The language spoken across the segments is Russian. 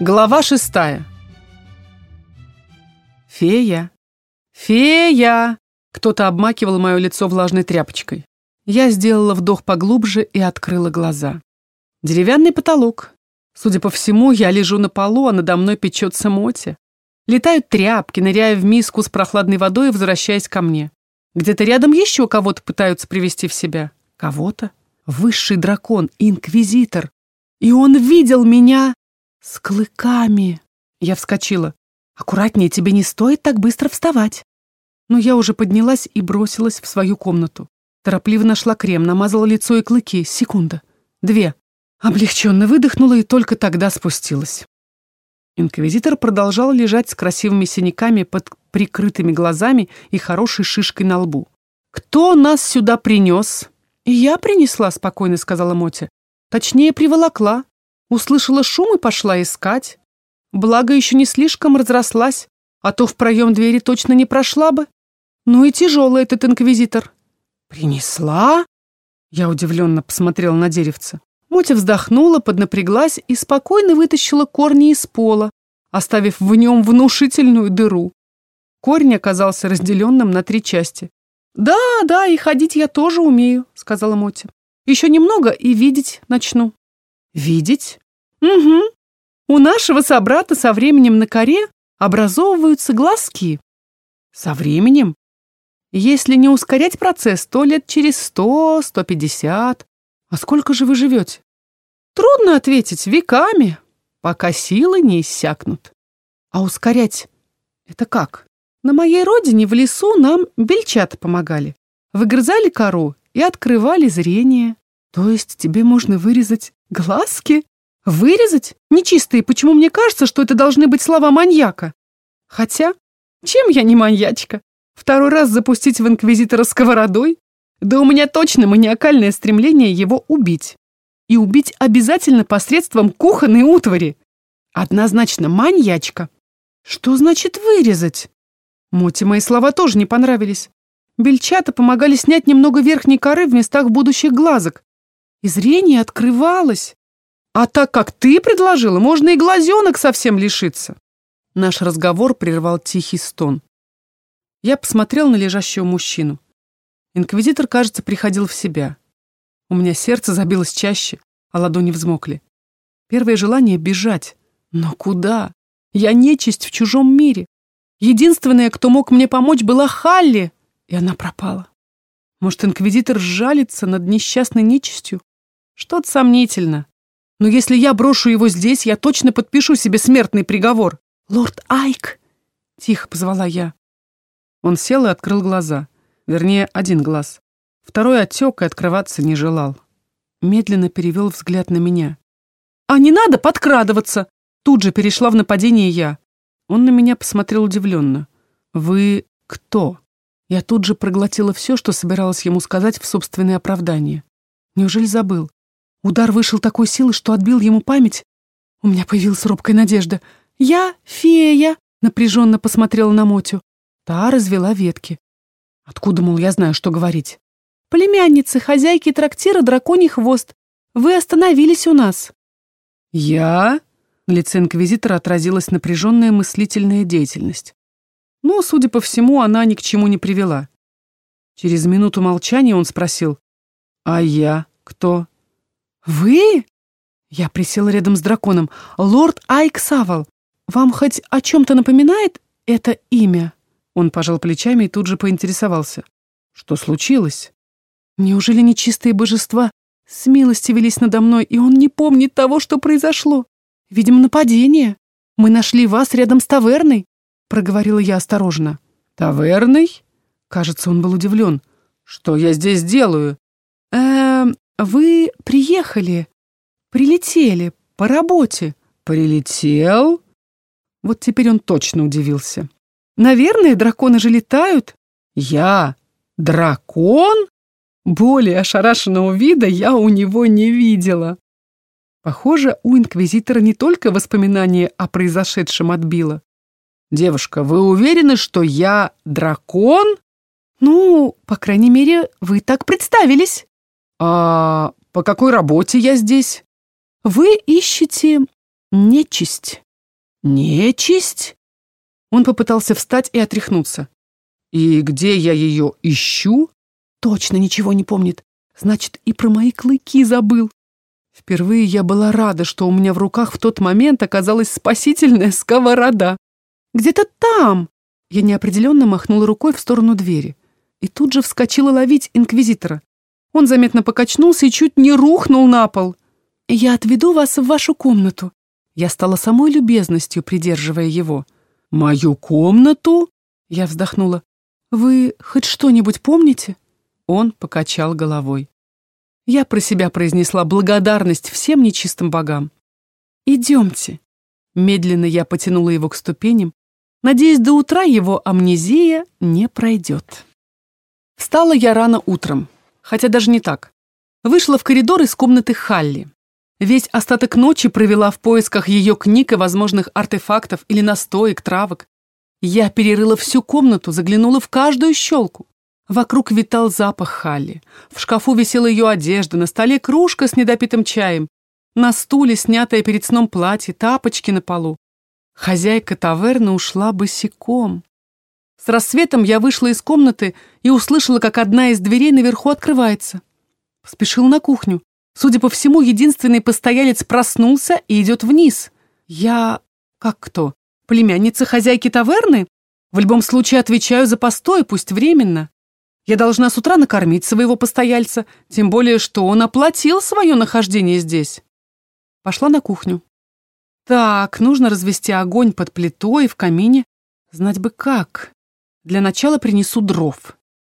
Глава шестая. Фея. Фея. Кто-то обмакивал мое лицо влажной тряпочкой. Я сделала вдох поглубже и открыла глаза. Деревянный потолок. Судя по всему, я лежу на полу, а надо мной печется моти. Летают тряпки, ныряя в миску с прохладной водой и возвращаясь ко мне. Где-то рядом еще кого-то пытаются привести в себя. Кого-то? Высший дракон, инквизитор. И он видел меня с клыками. Я вскочила. Аккуратнее, тебе не стоит так быстро вставать. Но я уже поднялась и бросилась в свою комнату. Торопливо нашла крем, намазала лицо и клыки. Секунда. Две. Облегченно выдохнула и только тогда спустилась. Инквизитор продолжал лежать с красивыми синяками под прикрытыми глазами и хорошей шишкой на лбу. «Кто нас сюда принес?» «Я принесла», — спокойно сказала Мотя. «Точнее, приволокла. Услышала шум и пошла искать. Благо, еще не слишком разрослась, а то в проем двери точно не прошла бы. Ну и тяжелый этот инквизитор». «Принесла?» Я удивленно посмотрела на деревце. Мотя вздохнула, поднапряглась и спокойно вытащила корни из пола, оставив в нем внушительную дыру. Корень оказался разделенным на три части. «Да, да, и ходить я тоже умею», — сказала Мотя. «Еще немного и видеть начну». «Видеть?» «Угу. У нашего собрата со временем на коре образовываются глазки». «Со временем?» «Если не ускорять процесс, то лет через сто, сто пятьдесят. А сколько же вы живете?» «Трудно ответить, веками, пока силы не иссякнут». «А ускорять — это как?» На моей родине в лесу нам бельчата помогали. Выгрызали кору и открывали зрение. То есть тебе можно вырезать глазки? Вырезать? Нечистые, почему мне кажется, что это должны быть слова маньяка? Хотя, чем я не маньячка? Второй раз запустить в инквизитора сковородой? Да у меня точно маниакальное стремление его убить. И убить обязательно посредством кухонной утвари. Однозначно маньячка. Что значит вырезать? Моти мои слова тоже не понравились. Бельчата помогали снять немного верхней коры в местах будущих глазок. И зрение открывалось. А так как ты предложила, можно и глазенок совсем лишиться. Наш разговор прервал тихий стон. Я посмотрел на лежащего мужчину. Инквизитор, кажется, приходил в себя. У меня сердце забилось чаще, а ладони взмокли. Первое желание — бежать. Но куда? Я нечисть в чужом мире. Единственная, кто мог мне помочь, была Халли, и она пропала. Может, инквизитор сжалится над несчастной нечистью? Что-то сомнительно. Но если я брошу его здесь, я точно подпишу себе смертный приговор. «Лорд Айк!» — тихо позвала я. Он сел и открыл глаза. Вернее, один глаз. Второй отек и открываться не желал. Медленно перевел взгляд на меня. «А не надо подкрадываться!» Тут же перешла в нападение я. Он на меня посмотрел удивленно. «Вы кто?» Я тут же проглотила все, что собиралась ему сказать в собственное оправдание. Неужели забыл? Удар вышел такой силы, что отбил ему память. У меня появилась робкая надежда. «Я фея!» — напряженно посмотрела на Мотю. Та развела ветки. Откуда, мол, я знаю, что говорить? «Племянницы, хозяйки трактира «Драконий хвост». Вы остановились у нас». «Я?» На лице инквизитора отразилась напряженная мыслительная деятельность. Но, судя по всему, она ни к чему не привела. Через минуту молчания он спросил, «А я кто?» «Вы?» Я присела рядом с драконом. «Лорд Айк Савал, вам хоть о чем-то напоминает это имя?» Он пожал плечами и тут же поинтересовался. «Что случилось?» «Неужели нечистые божества с милости велись надо мной, и он не помнит того, что произошло?» Видимо, нападение. Мы нашли вас рядом с таверной, проговорила я осторожно. Таверной? Кажется, он был удивлен. Что я здесь делаю? Эм, вы приехали, прилетели по работе. Прилетел? Вот теперь он точно удивился. Наверное, драконы же летают. Я дракон? Более ошарашенного вида я у него не видела. Похоже, у инквизитора не только воспоминания о произошедшем отбило. «Девушка, вы уверены, что я дракон?» «Ну, по крайней мере, вы так представились». «А по какой работе я здесь?» «Вы ищете нечисть». Нечисть? Он попытался встать и отряхнуться. И где я ее ищу? Точно ничего не помнит. Значит, и про мои клыки забыл. Впервые я была рада, что у меня в руках в тот момент оказалась спасительная сковорода. «Где-то там!» Я неопределенно махнула рукой в сторону двери. И тут же вскочила ловить инквизитора. Он заметно покачнулся и чуть не рухнул на пол. «Я отведу вас в вашу комнату». Я стала самой любезностью, придерживая его. «Мою комнату?» Я вздохнула. «Вы хоть что-нибудь помните?» Он покачал головой. Я про себя произнесла благодарность всем нечистым богам. «Идемте». Медленно я потянула его к ступеням, надеясь, до утра его амнезия не пройдет. Встала я рано утром, хотя даже не так. Вышла в коридор из комнаты Халли. Весь остаток ночи провела в поисках ее книг и возможных артефактов или настоек, травок. Я перерыла всю комнату, заглянула в каждую щелку. Вокруг витал запах Халли. В шкафу висела ее одежда, на столе кружка с недопитым чаем. На стуле снятое перед сном платье, тапочки на полу. Хозяйка таверны ушла босиком. С рассветом я вышла из комнаты и услышала, как одна из дверей наверху открывается. Спешил на кухню. Судя по всему, единственный постоялец проснулся и идет вниз. Я... как кто? Племянница хозяйки таверны? В любом случае отвечаю за постой, пусть временно. Я должна с утра накормить своего постояльца, тем более, что он оплатил свое нахождение здесь. Пошла на кухню. Так, нужно развести огонь под плитой в камине. Знать бы как. Для начала принесу дров.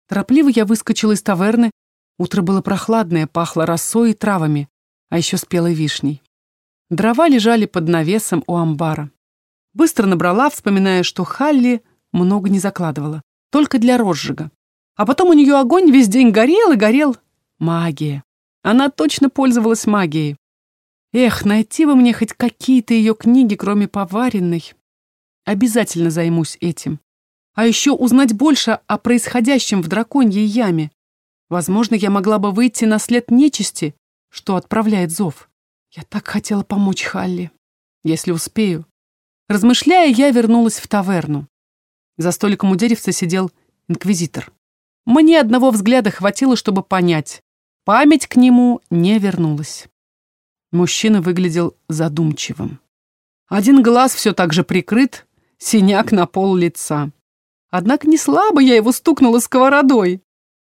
Торопливо я выскочила из таверны. Утро было прохладное, пахло росой и травами, а еще спелой вишней. Дрова лежали под навесом у амбара. Быстро набрала, вспоминая, что Халли много не закладывала, только для розжига. А потом у нее огонь весь день горел и горел. Магия. Она точно пользовалась магией. Эх, найти бы мне хоть какие-то ее книги, кроме поваренной. Обязательно займусь этим. А еще узнать больше о происходящем в драконьей яме. Возможно, я могла бы выйти на след нечисти, что отправляет зов. Я так хотела помочь Халли. Если успею. Размышляя, я вернулась в таверну. За столиком у деревца сидел инквизитор. Мне одного взгляда хватило, чтобы понять. Память к нему не вернулась. Мужчина выглядел задумчивым. Один глаз все так же прикрыт, синяк на пол лица. Однако не слабо я его стукнула сковородой.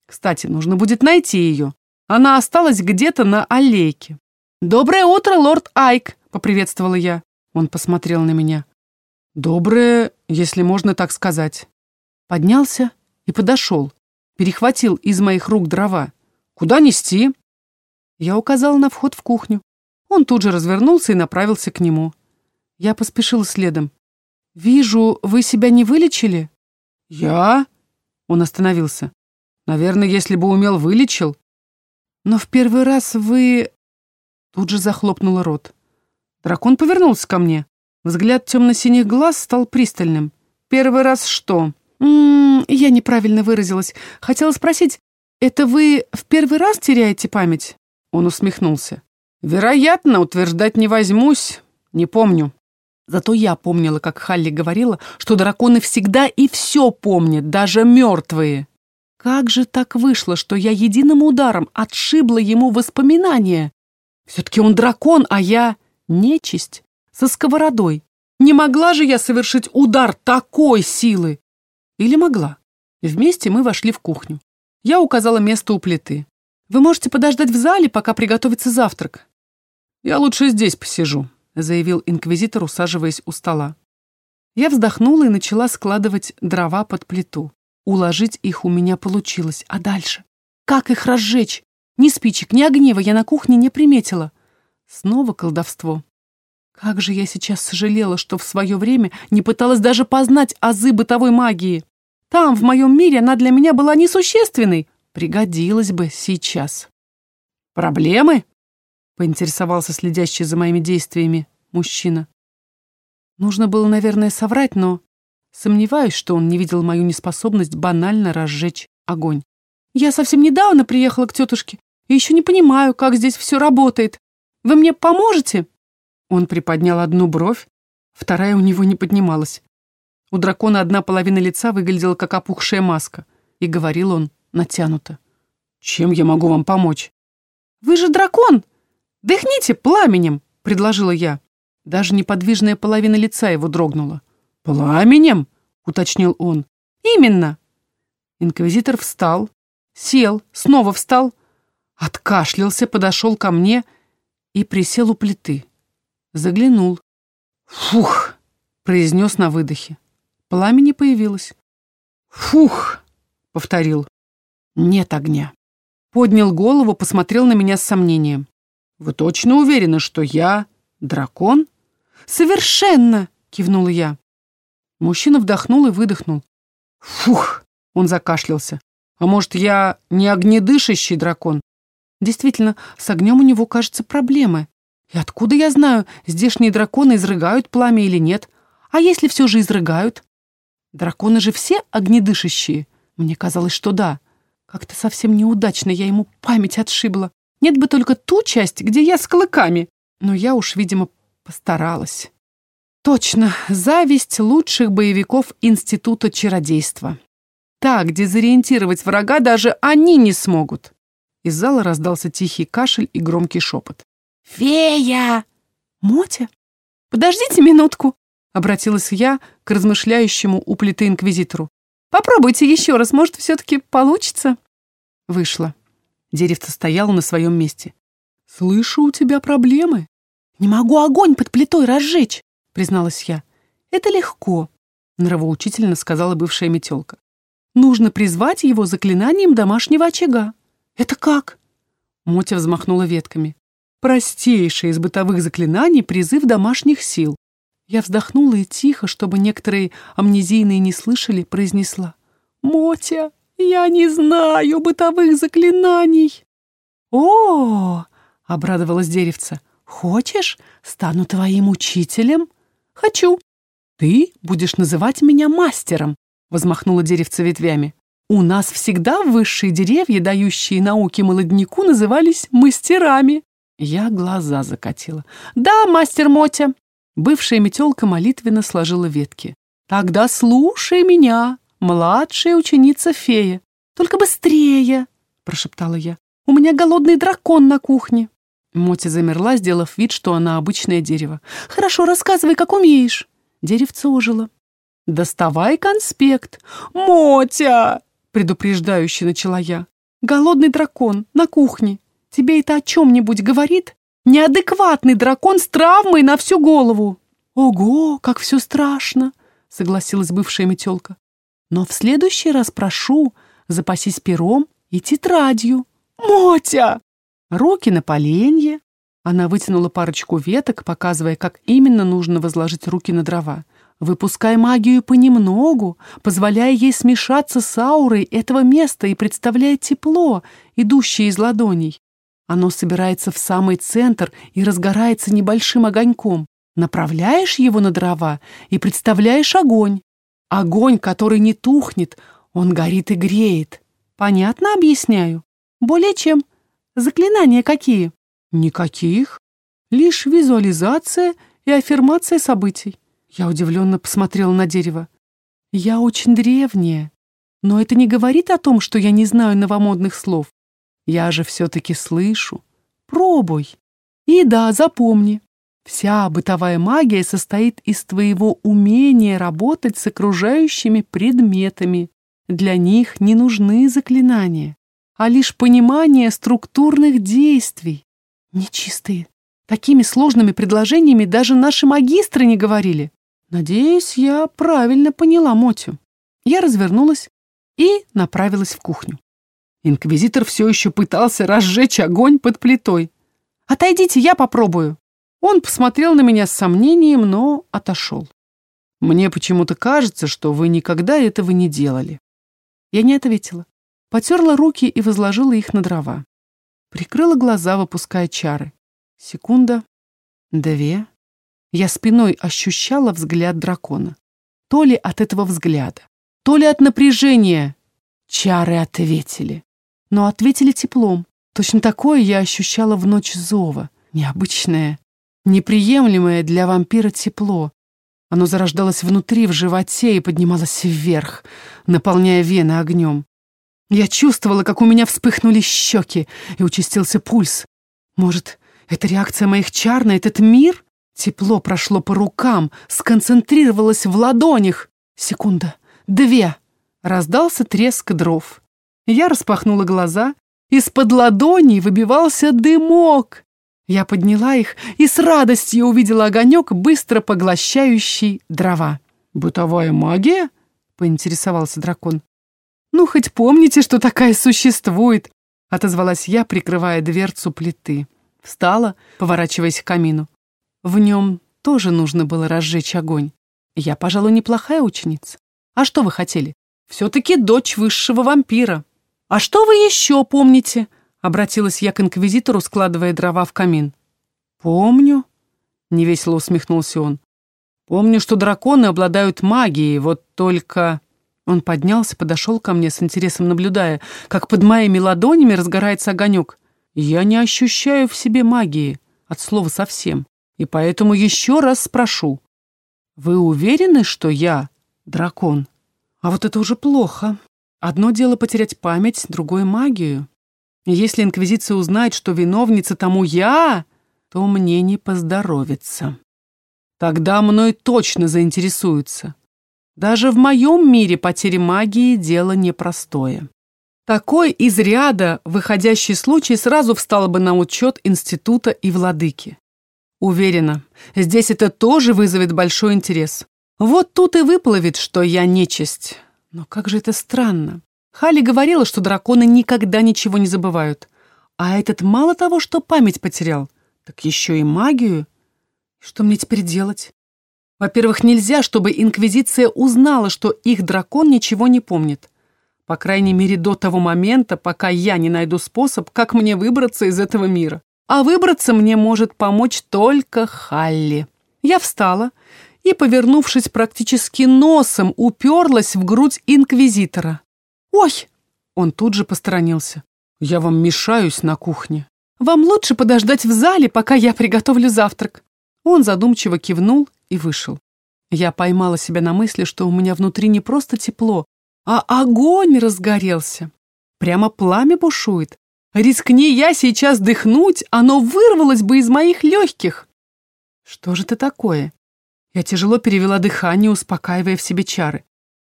Кстати, нужно будет найти ее. Она осталась где-то на аллейке. «Доброе утро, лорд Айк!» — поприветствовала я. Он посмотрел на меня. «Доброе, если можно так сказать». Поднялся и подошел. Перехватил из моих рук дрова. «Куда нести?» Я указала на вход в кухню. Он тут же развернулся и направился к нему. Я поспешила следом. «Вижу, вы себя не вылечили?» «Я?» Он остановился. «Наверное, если бы умел, вылечил». «Но в первый раз вы...» Тут же захлопнула рот. Дракон повернулся ко мне. Взгляд темно-синих глаз стал пристальным. «Первый раз что?» М «М-м, «Я неправильно выразилась. Хотела спросить, это вы в первый раз теряете память?» Он усмехнулся. «Вероятно, утверждать не возьмусь. Не помню. Зато я помнила, как Халли говорила, что драконы всегда и все помнят, даже мертвые. Как же так вышло, что я единым ударом отшибла ему воспоминания? Все-таки он дракон, а я нечисть со сковородой. Не могла же я совершить удар такой силы? Или могла? Вместе мы вошли в кухню. Я указала место у плиты. Вы можете подождать в зале, пока приготовится завтрак. Я лучше здесь посижу, заявил инквизитор, усаживаясь у стола. Я вздохнула и начала складывать дрова под плиту. Уложить их у меня получилось. А дальше? Как их разжечь? Ни спичек, ни огнева я на кухне не приметила. Снова колдовство. Как же я сейчас сожалела, что в свое время не пыталась даже познать азы бытовой магии. Там, в моем мире, она для меня была несущественной. Пригодилась бы сейчас. «Проблемы?» Поинтересовался следящий за моими действиями мужчина. Нужно было, наверное, соврать, но сомневаюсь, что он не видел мою неспособность банально разжечь огонь. Я совсем недавно приехала к тетушке и еще не понимаю, как здесь все работает. Вы мне поможете?» Он приподнял одну бровь, вторая у него не поднималась. У дракона одна половина лица выглядела как опухшая маска, и говорил он натянуто. «Чем я могу вам помочь?» «Вы же дракон! Дыхните пламенем!» — предложила я. Даже неподвижная половина лица его дрогнула. «Пламенем?» — уточнил он. «Именно!» Инквизитор встал, сел, снова встал, откашлялся, подошел ко мне и присел у плиты. Заглянул. «Фух!» — произнес на выдохе. Пламя не появилось. «Фух!» — повторил. «Нет огня». Поднял голову, посмотрел на меня с сомнением. «Вы точно уверены, что я дракон?» «Совершенно!» — кивнула я. Мужчина вдохнул и выдохнул. «Фух!» — он закашлялся. «А может, я не огнедышащий дракон?» Действительно, с огнем у него, кажется, проблемы. И откуда я знаю, здешние драконы изрыгают пламя или нет? А если все же изрыгают? Драконы же все огнедышащие. Мне казалось, что да. Как-то совсем неудачно я ему память отшибла. Нет бы только ту часть, где я с клыками. Но я уж, видимо, постаралась. Точно, зависть лучших боевиков Института чародейства. Так дезориентировать врага даже они не смогут. Из зала раздался тихий кашель и громкий шепот. «Фея!» «Мотя? Подождите минутку!» Обратилась я к размышляющему у плиты инквизитору. «Попробуйте еще раз, может, все-таки получится?» Вышла. Деревце стояло на своем месте. «Слышу, у тебя проблемы». «Не могу огонь под плитой разжечь», — призналась я. «Это легко», — нравоучительно сказала бывшая метелка. «Нужно призвать его заклинанием домашнего очага». «Это как?» Мотя взмахнула ветками. «Простейшее из бытовых заклинаний — призыв домашних сил». Я вздохнула и тихо, чтобы некоторые амнезийные не слышали, произнесла. «Мотя, я не знаю бытовых заклинаний». «О, -о — обрадовалась деревца, — хочешь, стану твоим учителем?» «Хочу». «Ты будешь называть меня мастером», — возмахнула деревце ветвями. У нас всегда высшие деревья, дающие науки молодняку, назывались мастерами. Я глаза закатила. Да, мастер Мотя. Бывшая метелка молитвенно сложила ветки. Тогда слушай меня, младшая ученица фея. Только быстрее, прошептала я. У меня голодный дракон на кухне. Мотя замерла, сделав вид, что она обычное дерево. «Хорошо, рассказывай, как умеешь». Деревце ожило. «Доставай конспект». «Мотя!» предупреждающе начала я. «Голодный дракон на кухне. Тебе это о чем-нибудь говорит? Неадекватный дракон с травмой на всю голову!» «Ого, как все страшно!» — согласилась бывшая метелка. «Но в следующий раз прошу, запасись пером и тетрадью». «Мотя!» Руки на поленье. Она вытянула парочку веток, показывая, как именно нужно возложить руки на дрова. Выпускай магию понемногу, позволяя ей смешаться с аурой этого места и представляя тепло, идущее из ладоней. Оно собирается в самый центр и разгорается небольшим огоньком. Направляешь его на дрова и представляешь огонь. Огонь, который не тухнет, он горит и греет. Понятно объясняю? Более чем. Заклинания какие? Никаких. Лишь визуализация и аффирмация событий. Я удивленно посмотрела на дерево. Я очень древняя, но это не говорит о том, что я не знаю новомодных слов. Я же все-таки слышу. Пробуй. И да, запомни, вся бытовая магия состоит из твоего умения работать с окружающими предметами. Для них не нужны заклинания, а лишь понимание структурных действий. Нечистые. Такими сложными предложениями даже наши магистры не говорили. Надеюсь, я правильно поняла Мотю. Я развернулась и направилась в кухню. Инквизитор все еще пытался разжечь огонь под плитой. «Отойдите, я попробую». Он посмотрел на меня с сомнением, но отошел. «Мне почему-то кажется, что вы никогда этого не делали». Я не ответила. Потерла руки и возложила их на дрова. Прикрыла глаза, выпуская чары. Секунда, две, я спиной ощущала взгляд дракона. То ли от этого взгляда, то ли от напряжения. Чары ответили. Но ответили теплом. Точно такое я ощущала в ночь зова. Необычное, неприемлемое для вампира тепло. Оно зарождалось внутри, в животе и поднималось вверх, наполняя вены огнем. Я чувствовала, как у меня вспыхнули щеки и участился пульс. Может, это реакция моих чар на этот мир? Тепло прошло по рукам, сконцентрировалось в ладонях. Секунда, две. Раздался треск дров. Я распахнула глаза. Из-под ладоней выбивался дымок. Я подняла их и с радостью увидела огонек, быстро поглощающий дрова. «Бытовая магия?» — поинтересовался дракон. «Ну, хоть помните, что такая существует!» — отозвалась я, прикрывая дверцу плиты. Встала, поворачиваясь к камину. В нем тоже нужно было разжечь огонь. Я, пожалуй, неплохая ученица. А что вы хотели? Все-таки дочь высшего вампира. А что вы еще помните?» Обратилась я к инквизитору, складывая дрова в камин. «Помню», — невесело усмехнулся он. «Помню, что драконы обладают магией, вот только...» Он поднялся, подошел ко мне с интересом, наблюдая, как под моими ладонями разгорается огонек. «Я не ощущаю в себе магии, от слова совсем, и поэтому еще раз спрошу. Вы уверены, что я дракон? А вот это уже плохо. Одно дело потерять память, другое — магию. Если Инквизиция узнает, что виновница тому я, то мне не поздоровится. Тогда мной точно заинтересуются. Даже в моем мире потеря магии – дело непростое. Такой из ряда выходящий случай сразу встал бы на учет института и владыки. Уверена, здесь это тоже вызовет большой интерес. Вот тут и выплывет, что я нечисть. Но как же это странно. Хали говорила, что драконы никогда ничего не забывают. А этот мало того, что память потерял, так еще и магию. Что мне теперь делать? Во-первых, нельзя, чтобы Инквизиция узнала, что их дракон ничего не помнит. По крайней мере, до того момента, пока я не найду способ, как мне выбраться из этого мира. А выбраться мне может помочь только Халли. Я встала и, повернувшись практически носом, уперлась в грудь Инквизитора. «Ой!» Он тут же посторонился. «Я вам мешаюсь на кухне». «Вам лучше подождать в зале, пока я приготовлю завтрак». Он задумчиво кивнул и вышел. Я поймала себя на мысли, что у меня внутри не просто тепло, а огонь разгорелся. Прямо пламя бушует. Рискни я сейчас дыхнуть, оно вырвалось бы из моих легких. Что же это такое? Я тяжело перевела дыхание, успокаивая в себе чары.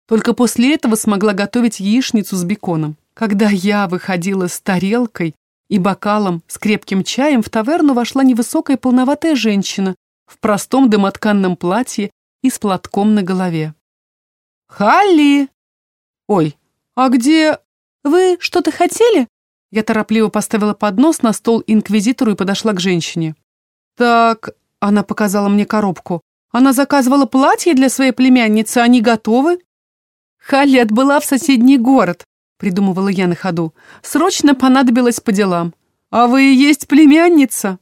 Только после этого смогла готовить яичницу с беконом. Когда я выходила с тарелкой и бокалом с крепким чаем, в таверну вошла невысокая полноватая женщина в простом домотканном платье и с платком на голове. «Халли!» «Ой, а где...» «Вы что-то хотели?» Я торопливо поставила поднос на стол инквизитору и подошла к женщине. «Так...» — она показала мне коробку. «Она заказывала платье для своей племянницы, они готовы?» Халли отбыла в соседний город, придумывала я на ходу. Срочно понадобилась по делам. А вы и есть племянница?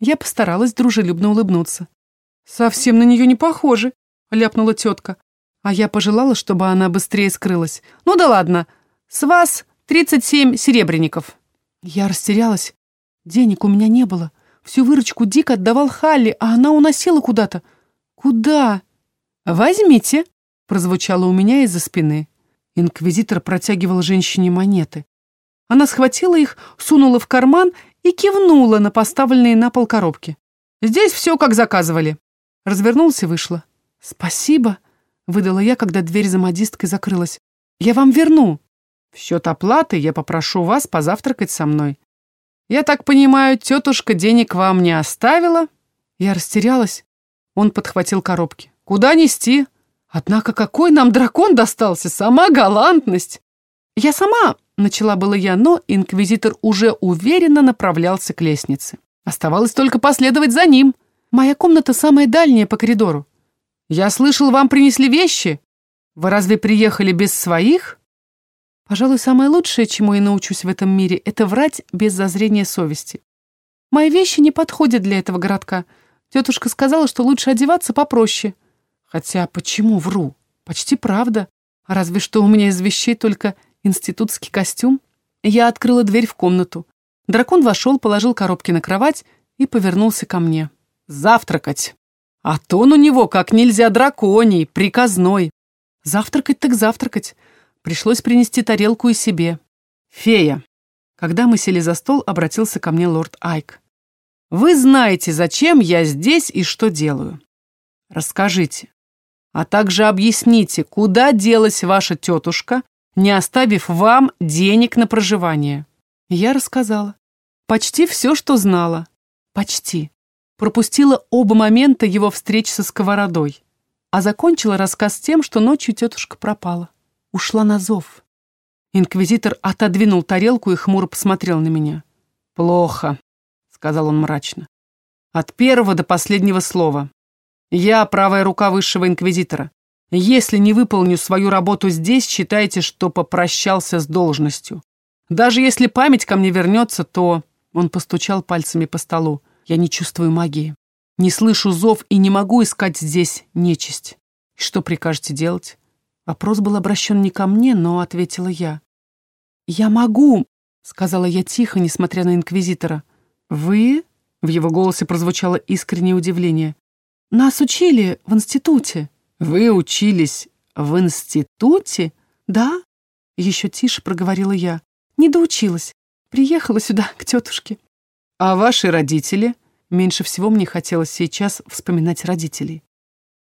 Я постаралась дружелюбно улыбнуться. Совсем на нее не похоже, ляпнула тетка. А я пожелала, чтобы она быстрее скрылась. Ну да ладно, с вас 37 серебряников. Я растерялась. Денег у меня не было. Всю выручку Дик отдавал Халли, а она уносила куда-то. Куда? Возьмите, прозвучало у меня из-за спины. Инквизитор протягивал женщине монеты. Она схватила их, сунула в карман и кивнула на поставленные на пол коробки. «Здесь все, как заказывали». Развернулся и вышла. «Спасибо», — выдала я, когда дверь за модисткой закрылась. «Я вам верну». «В счет оплаты я попрошу вас позавтракать со мной». «Я так понимаю, тетушка денег вам не оставила?» Я растерялась. Он подхватил коробки. «Куда нести?» Однако какой нам дракон достался, сама галантность! Я сама, начала было я, но инквизитор уже уверенно направлялся к лестнице. Оставалось только последовать за ним. Моя комната самая дальняя по коридору. Я слышал, вам принесли вещи. Вы разве приехали без своих? Пожалуй, самое лучшее, чему я научусь в этом мире, это врать без зазрения совести. Мои вещи не подходят для этого городка. Тетушка сказала, что лучше одеваться попроще. Хотя почему вру? Почти правда. Разве что у меня из вещей только институтский костюм. Я открыла дверь в комнату. Дракон вошел, положил коробки на кровать и повернулся ко мне. «Завтракать!» А тон у него как нельзя драконий, приказной. Завтракать так завтракать. Пришлось принести тарелку и себе. Фея. Когда мы сели за стол, обратился ко мне лорд Айк. Вы знаете, зачем я здесь и что делаю. Расскажите. А также объясните, куда делась ваша тетушка, не оставив вам денег на проживание. Я рассказала. Почти все, что знала. Почти. Пропустила оба момента его встречи со сковородой. А закончила рассказ тем, что ночью тетушка пропала. Ушла на зов. Инквизитор отодвинул тарелку и хмуро посмотрел на меня. «Плохо», — сказал он мрачно. «От первого до последнего слова. Я правая рука высшего инквизитора. Если не выполню свою работу здесь, считайте, что попрощался с должностью. Даже если память ко мне вернется, то...» Он постучал пальцами по столу. «Я не чувствую магии. Не слышу зов и не могу искать здесь нечисть. Что прикажете делать?» Вопрос был обращен не ко мне, но ответила я. «Я могу», — сказала я тихо, несмотря на инквизитора. «Вы?» — в его голосе прозвучало искреннее удивление. «Нас учили в институте». «Вы учились в институте?» «Да», — еще тише проговорила я. «Не доучилась. Приехала сюда, к тетушке». «А ваши родители?» Меньше всего мне хотелось сейчас вспоминать родителей.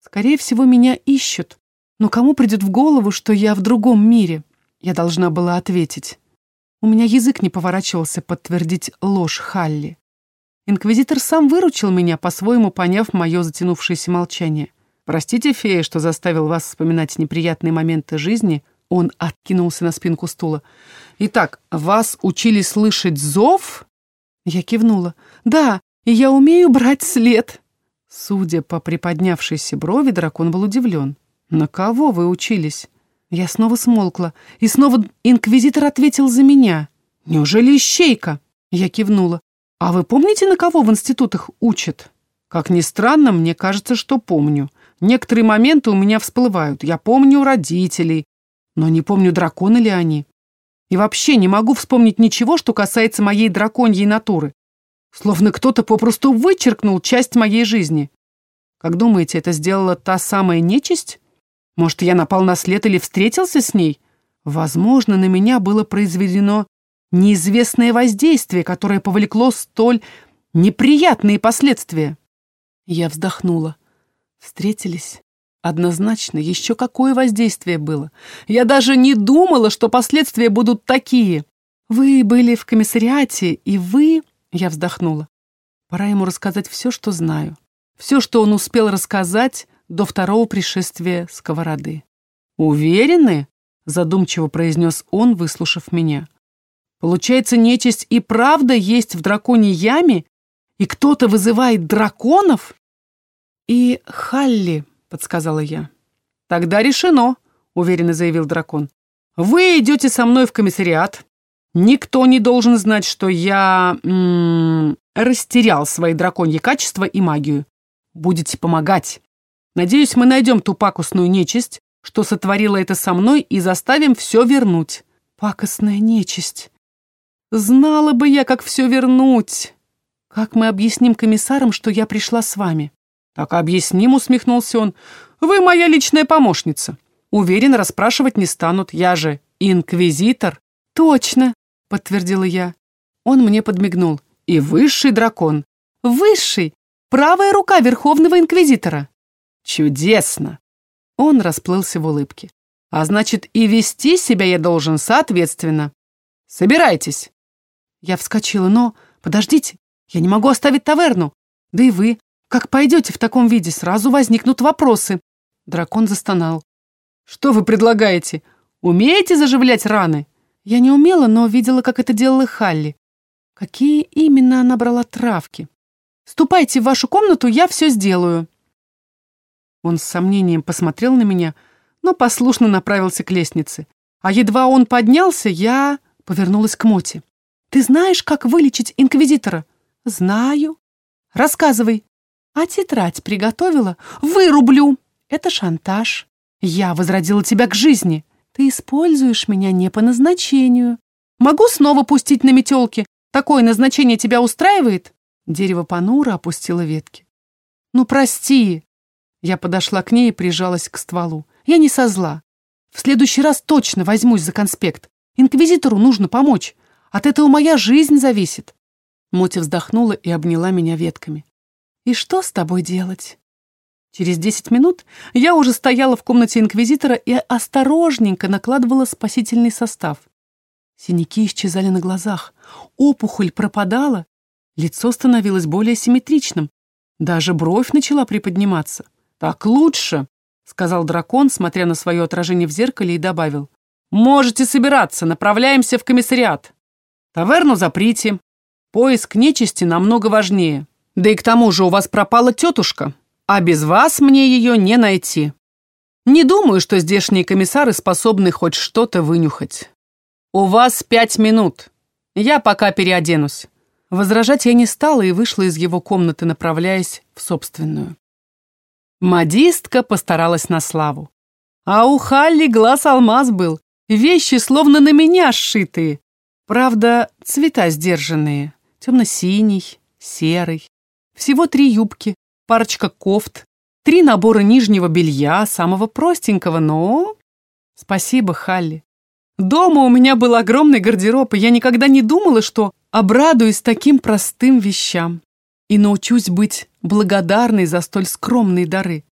Скорее всего, меня ищут. Но кому придет в голову, что я в другом мире? Я должна была ответить. У меня язык не поворачивался подтвердить ложь Халли. Инквизитор сам выручил меня, по-своему поняв мое затянувшееся молчание. «Простите, фея, что заставил вас вспоминать неприятные моменты жизни», он откинулся на спинку стула. «Итак, вас учили слышать зов?» Я кивнула. «Да, и я умею брать след». Судя по приподнявшейся брови, дракон был удивлен. «На кого вы учились?» Я снова смолкла, и снова инквизитор ответил за меня. «Неужели ищейка?» Я кивнула. «А вы помните, на кого в институтах учат?» «Как ни странно, мне кажется, что помню. Некоторые моменты у меня всплывают. Я помню родителей, но не помню, драконы ли они. И вообще не могу вспомнить ничего, что касается моей драконьей натуры. Словно кто-то попросту вычеркнул часть моей жизни. Как думаете, это сделала та самая нечисть? Может, я напал на след или встретился с ней? Возможно, на меня было произведено неизвестное воздействие, которое повлекло столь неприятные последствия. Я вздохнула. Встретились. Однозначно, еще какое воздействие было. Я даже не думала, что последствия будут такие. Вы были в комиссариате, и вы... Я вздохнула. Пора ему рассказать все, что знаю. Все, что он успел рассказать до второго пришествия сковороды. «Уверены?» — задумчиво произнес он, выслушав меня. «Получается, нечисть и правда есть в драконьей яме, и кто-то вызывает драконов?» «И Халли», — подсказала я. «Тогда решено», — уверенно заявил дракон. «Вы идете со мной в комиссариат. Никто не должен знать, что я растерял свои драконьи качества и магию. Будете помогать. Надеюсь, мы найдем ту пакостную нечисть, что сотворила это со мной, и заставим все вернуть. Пакостная нечисть. Знала бы я, как все вернуть. Как мы объясним комиссарам, что я пришла с вами? Так объясним, усмехнулся он. Вы моя личная помощница. Уверен, расспрашивать не станут. Я же инквизитор. Точно, подтвердила я. Он мне подмигнул. И высший дракон. Высший. Правая рука Верховного Инквизитора. Чудесно! Он расплылся в улыбке. А значит, и вести себя я должен соответственно. Собирайтесь. Я вскочила, но... Подождите, я не могу оставить таверну. Да и вы, как пойдете в таком виде, сразу возникнут вопросы. Дракон застонал. Что вы предлагаете? Умеете заживлять раны? Я не умела, но видела, как это делала Халли. Какие именно она брала травки? Ступайте в вашу комнату, я все сделаю. Он с сомнением посмотрел на меня, но послушно направился к лестнице. А едва он поднялся, я повернулась к Моте. «Ты знаешь, как вылечить инквизитора?» «Знаю». «Рассказывай». «А тетрадь приготовила?» «Вырублю». «Это шантаж. Я возродила тебя к жизни. Ты используешь меня не по назначению. Могу снова пустить на метелки? Такое назначение тебя устраивает?» Дерево понуро опустило ветки. «Ну, прости!» Я подошла к ней и прижалась к стволу. «Я не со зла. В следующий раз точно возьмусь за конспект. Инквизитору нужно помочь. От этого моя жизнь зависит». Мотя вздохнула и обняла меня ветками. «И что с тобой делать?» Через десять минут я уже стояла в комнате инквизитора и осторожненько накладывала спасительный состав. Синяки исчезали на глазах, опухоль пропадала, лицо становилось более симметричным, даже бровь начала приподниматься. «Так лучше», — сказал дракон, смотря на свое отражение в зеркале, и добавил. «Можете собираться, направляемся в комиссариат. Таверну заприте. Поиск нечисти намного важнее. Да и к тому же у вас пропала тетушка, а без вас мне ее не найти. Не думаю, что здешние комиссары способны хоть что-то вынюхать. У вас пять минут. Я пока переоденусь». Возражать я не стала и вышла из его комнаты, направляясь в собственную. Модистка постаралась на славу. А у Халли глаз алмаз был, вещи словно на меня сшитые. Правда, цвета сдержанные, темно-синий, серый. Всего три юбки, парочка кофт, три набора нижнего белья, самого простенького, но... Спасибо, Халли. Дома у меня был огромный гардероб, и я никогда не думала, что обрадуюсь таким простым вещам и научусь быть благодарной за столь скромные дары.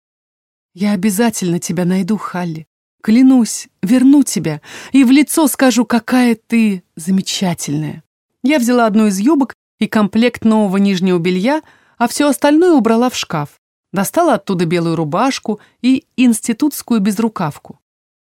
Я обязательно тебя найду, Халли. Клянусь, верну тебя и в лицо скажу, какая ты замечательная. Я взяла одну из юбок и комплект нового нижнего белья, а все остальное убрала в шкаф. Достала оттуда белую рубашку и институтскую безрукавку.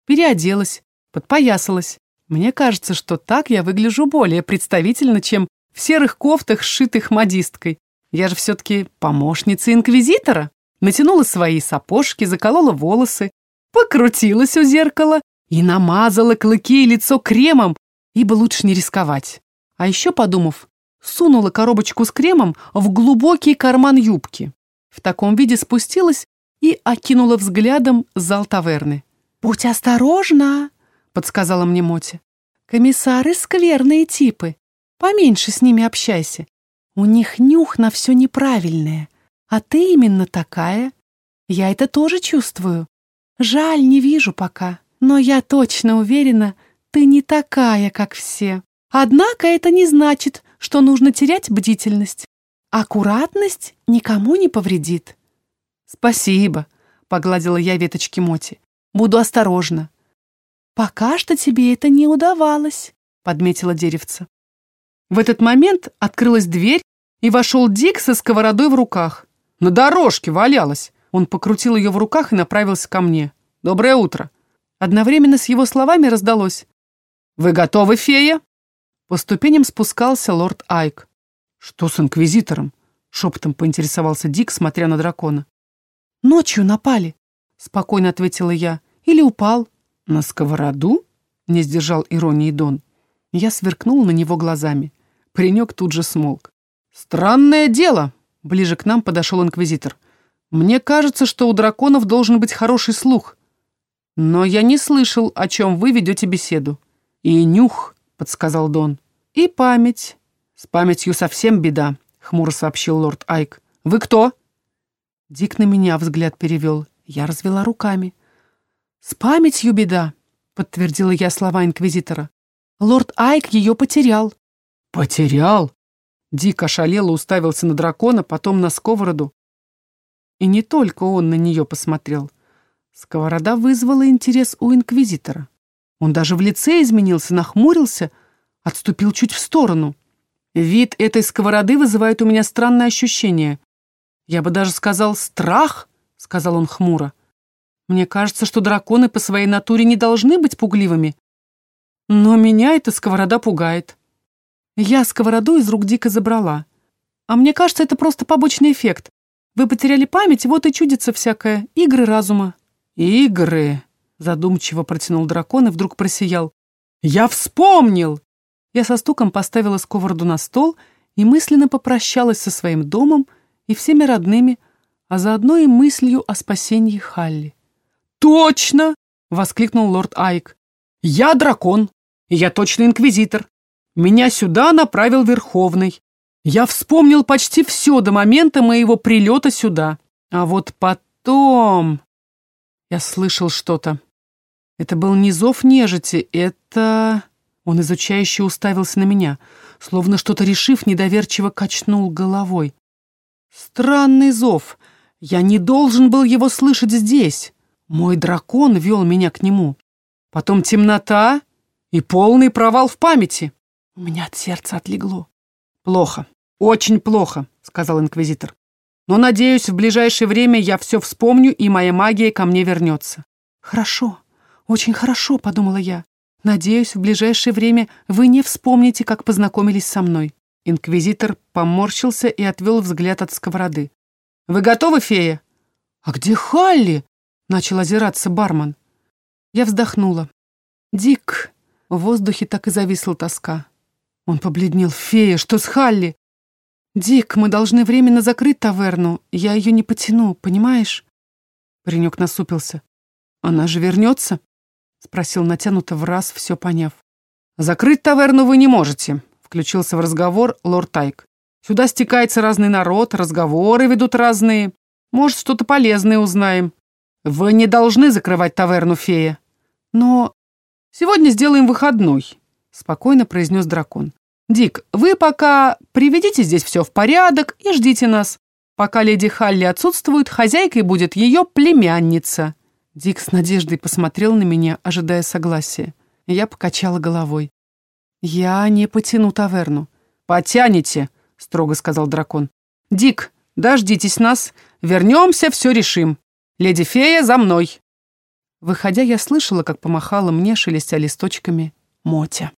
Переоделась, подпоясалась. Мне кажется, что так я выгляжу более представительно, чем в серых кофтах, сшитых модисткой. Я же все-таки помощница инквизитора. Натянула свои сапожки, заколола волосы, покрутилась у зеркала и намазала клыки и лицо кремом, ибо лучше не рисковать. А еще, подумав, сунула коробочку с кремом в глубокий карман юбки. В таком виде спустилась и окинула взглядом зал таверны. «Будь осторожна!» — подсказала мне Моти. «Комиссары — скверные типы. Поменьше с ними общайся. У них нюх на все неправильное. А ты именно такая. Я это тоже чувствую. Жаль, не вижу пока. Но я точно уверена, ты не такая, как все. Однако это не значит, что нужно терять бдительность. Аккуратность никому не повредит. Спасибо, погладила я веточки Моти. Буду осторожна. Пока что тебе это не удавалось, подметила деревце. В этот момент открылась дверь, и вошел Дик со сковородой в руках. На дорожке валялась. Он покрутил ее в руках и направился ко мне. «Доброе утро!» Одновременно с его словами раздалось. «Вы готовы, фея?» По ступеням спускался лорд Айк. «Что с инквизитором?» Шепотом поинтересовался Дик, смотря на дракона. «Ночью напали», — спокойно ответила я. «Или упал». «На сковороду?» — не сдержал иронии Дон. Я сверкнул на него глазами. Паренек тут же смолк. «Странное дело!» — ближе к нам подошел инквизитор. «Мне кажется, что у драконов должен быть хороший слух. Но я не слышал, о чем вы ведете беседу. И нюх, — подсказал Дон. И память. С памятью совсем беда, — хмуро сообщил лорд Айк. Вы кто? Дик на меня взгляд перевел. Я развела руками. «С памятью беда», — подтвердила я слова инквизитора. «Лорд Айк ее потерял». «Потерял?» Дик ошалело уставился на дракона, потом на сковороду. И не только он на нее посмотрел. Сковорода вызвала интерес у инквизитора. Он даже в лице изменился, нахмурился, отступил чуть в сторону. Вид этой сковороды вызывает у меня странное ощущение. Я бы даже сказал «страх», — сказал он хмуро. Мне кажется, что драконы по своей натуре не должны быть пугливыми. Но меня эта сковорода пугает. Я сковороду из рук Дика забрала. А мне кажется, это просто побочный эффект. Вы потеряли память, вот и чудится всякое. Игры разума. Игры, задумчиво протянул дракон и вдруг просиял. Я вспомнил! Я со стуком поставила сковороду на стол и мысленно попрощалась со своим домом и всеми родными, а заодно и мыслью о спасении Халли. «Точно!» — воскликнул лорд Айк. «Я дракон, и я точно инквизитор. Меня сюда направил Верховный. Я вспомнил почти все до момента моего прилета сюда. А вот потом... Я слышал что-то. Это был не зов нежити, это... Он изучающе уставился на меня, словно что-то решив, недоверчиво качнул головой. Странный зов. Я не должен был его слышать здесь. Мой дракон вел меня к нему. Потом темнота и полный провал в памяти. У меня от сердца отлегло. Плохо, очень плохо, сказал инквизитор. Но, надеюсь, в ближайшее время я все вспомню, и моя магия ко мне вернется. Хорошо, очень хорошо, подумала я. Надеюсь, в ближайшее время вы не вспомните, как познакомились со мной. Инквизитор поморщился и отвел взгляд от сковороды. «Вы готовы, фея?» «А где Халли?» — начал озираться бармен. Я вздохнула. «Дик!» В воздухе так и зависла тоска. Он побледнел. «Фея, что с Халли?» «Дик, мы должны временно закрыть таверну. Я ее не потяну, понимаешь?» Паренек насупился. «Она же вернется?» Спросил натянуто в раз, все поняв. «Закрыть таверну вы не можете», — включился в разговор лорд Тайк. «Сюда стекается разный народ, разговоры ведут разные. Может, что-то полезное узнаем. Вы не должны закрывать таверну, фея. Но сегодня сделаем выходной», — спокойно произнес дракон. «Дик, вы пока приведите здесь все в порядок и ждите нас. Пока леди Халли отсутствует, хозяйкой будет ее племянница». Дик с надеждой посмотрел на меня, ожидая согласия. Я покачала головой. «Я не потяну таверну». «Потянете», — строго сказал дракон. «Дик, дождитесь нас. Вернемся, все решим. Леди Фея, за мной». Выходя, я слышала, как помахала мне, шелестя листочками, Мотя.